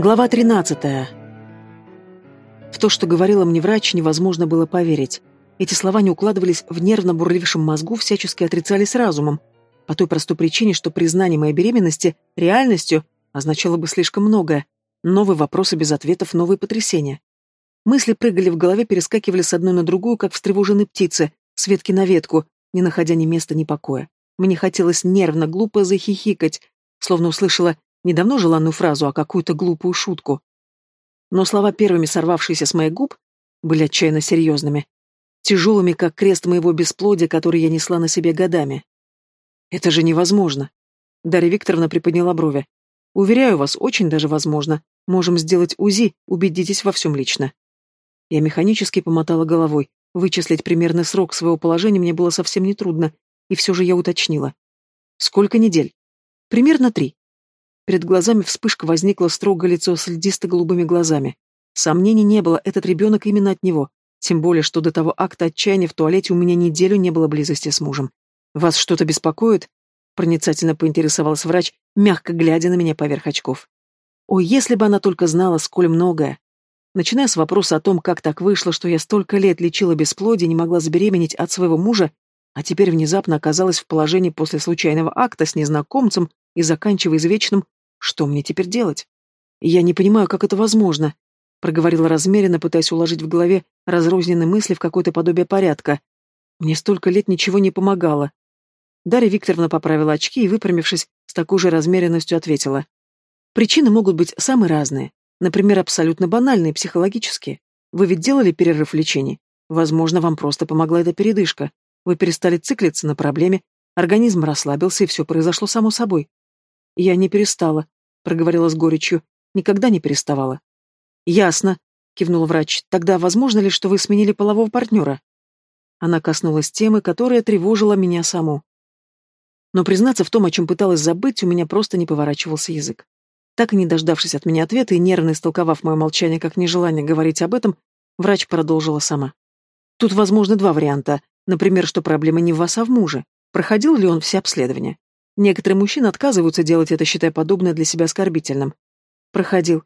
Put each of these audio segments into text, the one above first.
Глава 13. В то, что говорила мне врач, невозможно было поверить. Эти слова не укладывались в нервно бурлившем мозгу, всячески отрицались разумом. По той простой причине, что признание моей беременности реальностью означало бы слишком многое. Новые вопросы без ответов, новые потрясения. Мысли прыгали в голове, перескакивали с одной на другую, как встревоженные птицы, с ветки на ветку, не находя ни места, ни покоя. Мне хотелось нервно, глупо захихикать, словно услышала не давно желанную фразу, а какую-то глупую шутку. Но слова, первыми сорвавшиеся с моих губ, были отчаянно серьезными. Тяжелыми, как крест моего бесплодия, который я несла на себе годами. «Это же невозможно!» Дарья Викторовна приподняла брови. «Уверяю вас, очень даже возможно. Можем сделать УЗИ, убедитесь во всем лично». Я механически помотала головой. Вычислить примерный срок своего положения мне было совсем нетрудно, и все же я уточнила. «Сколько недель?» «Примерно три. Перед глазами вспышка возникла строгое лицо с льдисто-голубыми глазами. Сомнений не было, этот ребенок именно от него. Тем более, что до того акта отчаяния в туалете у меня неделю не было близости с мужем. «Вас что-то беспокоит?» Проницательно поинтересовалась врач, мягко глядя на меня поверх очков. Ой, если бы она только знала, сколь многое. Начиная с вопроса о том, как так вышло, что я столько лет лечила бесплодие и не могла забеременеть от своего мужа, а теперь внезапно оказалась в положении после случайного акта с незнакомцем и заканчивая извечным что мне теперь делать? Я не понимаю, как это возможно, проговорила размеренно, пытаясь уложить в голове разрозненные мысли в какое-то подобие порядка. Мне столько лет ничего не помогало. Дарья Викторовна поправила очки и, выпрямившись, с такой же размеренностью ответила. Причины могут быть самые разные. Например, абсолютно банальные, психологические. Вы ведь делали перерыв в лечении? Возможно, вам просто помогла эта передышка. Вы перестали циклиться на проблеме, организм расслабился, и все произошло само собой. Я не перестала, проговорила с горечью. Никогда не переставала. Ясно, кивнул врач. Тогда возможно ли, что вы сменили полового партнера? Она коснулась темы, которая тревожила меня саму. Но признаться в том, о чем пыталась забыть, у меня просто не поворачивался язык. Так и не дождавшись от меня ответа и нервно истолковав мое молчание как нежелание говорить об этом, врач продолжила сама. Тут возможны два варианта. Например, что проблема не в вас, а в муже. Проходил ли он все обследования? Некоторые мужчины отказываются делать это, считая подобное для себя оскорбительным. Проходил.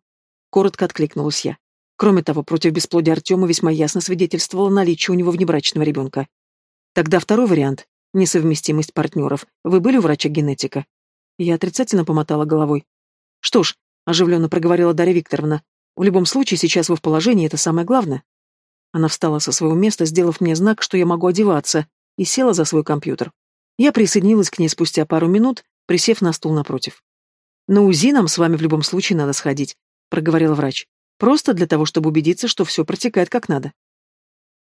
Коротко откликнулась я. Кроме того, против бесплодия Артема весьма ясно свидетельствовало наличие у него внебрачного ребенка. Тогда второй вариант — несовместимость партнеров. Вы были у врача-генетика? Я отрицательно помотала головой. Что ж, оживленно проговорила Дарья Викторовна, в любом случае сейчас вы в положении, это самое главное. Она встала со своего места, сделав мне знак, что я могу одеваться, и села за свой компьютер. Я присоединилась к ней спустя пару минут, присев на стул напротив. «На УЗИ нам с вами в любом случае надо сходить», — проговорил врач. «Просто для того, чтобы убедиться, что все протекает как надо».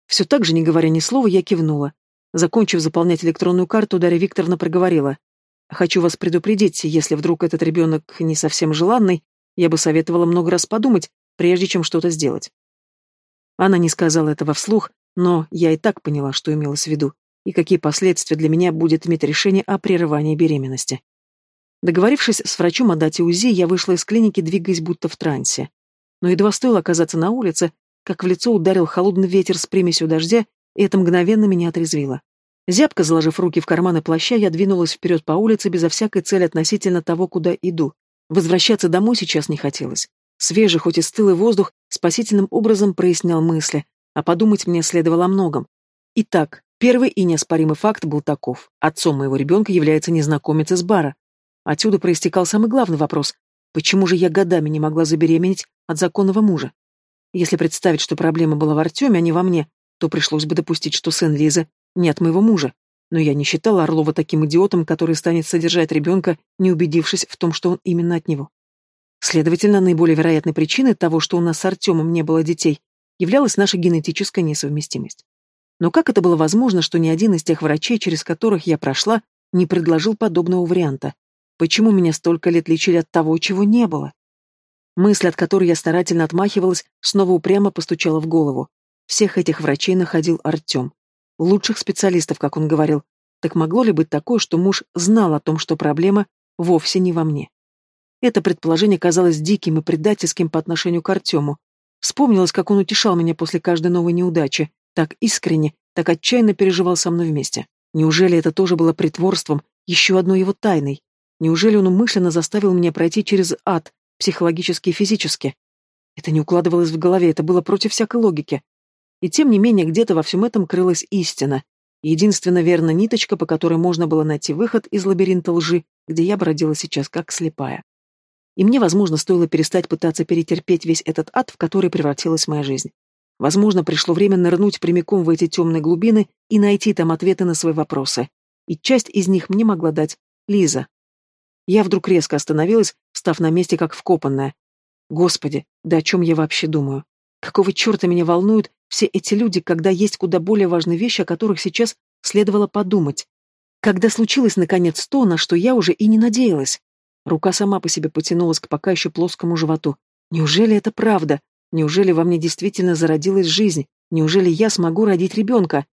Все так же, не говоря ни слова, я кивнула. Закончив заполнять электронную карту, Дарья Викторовна проговорила. «Хочу вас предупредить, если вдруг этот ребенок не совсем желанный, я бы советовала много раз подумать, прежде чем что-то сделать». Она не сказала этого вслух, но я и так поняла, что имелось в виду и какие последствия для меня будет иметь решение о прерывании беременности. Договорившись с врачом о дате УЗИ, я вышла из клиники, двигаясь будто в трансе. Но едва стоило оказаться на улице, как в лицо ударил холодный ветер с примесью дождя, и это мгновенно меня отрезвило. Зябко заложив руки в карманы плаща, я двинулась вперед по улице безо всякой цели относительно того, куда иду. Возвращаться домой сейчас не хотелось. Свежий, хоть и стылый воздух, спасительным образом прояснял мысли, а подумать мне следовало о многом. Итак, Первый и неоспоримый факт был таков. Отцом моего ребенка является незнакомец из бара. Отсюда проистекал самый главный вопрос. Почему же я годами не могла забеременеть от законного мужа? Если представить, что проблема была в Артеме, а не во мне, то пришлось бы допустить, что сын Лизы не от моего мужа. Но я не считала Орлова таким идиотом, который станет содержать ребенка, не убедившись в том, что он именно от него. Следовательно, наиболее вероятной причиной того, что у нас с Артемом не было детей, являлась наша генетическая несовместимость. Но как это было возможно, что ни один из тех врачей, через которых я прошла, не предложил подобного варианта? Почему меня столько лет лечили от того, чего не было? Мысль, от которой я старательно отмахивалась, снова упрямо постучала в голову. Всех этих врачей находил Артем. Лучших специалистов, как он говорил. Так могло ли быть такое, что муж знал о том, что проблема вовсе не во мне? Это предположение казалось диким и предательским по отношению к Артему. Вспомнилось, как он утешал меня после каждой новой неудачи, так искренне, так отчаянно переживал со мной вместе. Неужели это тоже было притворством, еще одной его тайной? Неужели он умышленно заставил меня пройти через ад, психологически и физически. Это не укладывалось в голове, это было против всякой логики. И тем не менее, где-то во всем этом крылась истина. Единственно верная ниточка, по которой можно было найти выход из лабиринта лжи, где я бродила сейчас как слепая. И мне, возможно, стоило перестать пытаться перетерпеть весь этот ад, в который превратилась моя жизнь. Возможно, пришло время нырнуть прямиком в эти темные глубины и найти там ответы на свои вопросы. И часть из них мне могла дать Лиза. Я вдруг резко остановилась, встав на месте как вкопанная. Господи, да о чем я вообще думаю? Какого черта меня волнуют все эти люди, когда есть куда более важные вещи, о которых сейчас следовало подумать? Когда случилось, наконец, то, на что я уже и не надеялась? Рука сама по себе потянулась к пока еще плоскому животу. Неужели это правда? Неужели во мне действительно зародилась жизнь? Неужели я смогу родить ребенка?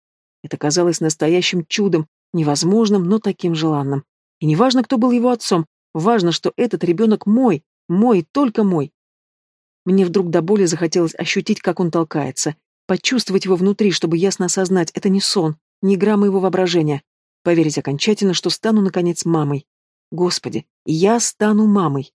Это казалось настоящим чудом, невозможным, но таким желанным. И неважно, кто был его отцом, важно, что этот ребенок мой, мой, только мой. Мне вдруг до боли захотелось ощутить, как он толкается, почувствовать его внутри, чтобы ясно осознать, это не сон, не игра моего воображения, поверить окончательно, что стану, наконец, мамой. Господи, я стану мамой.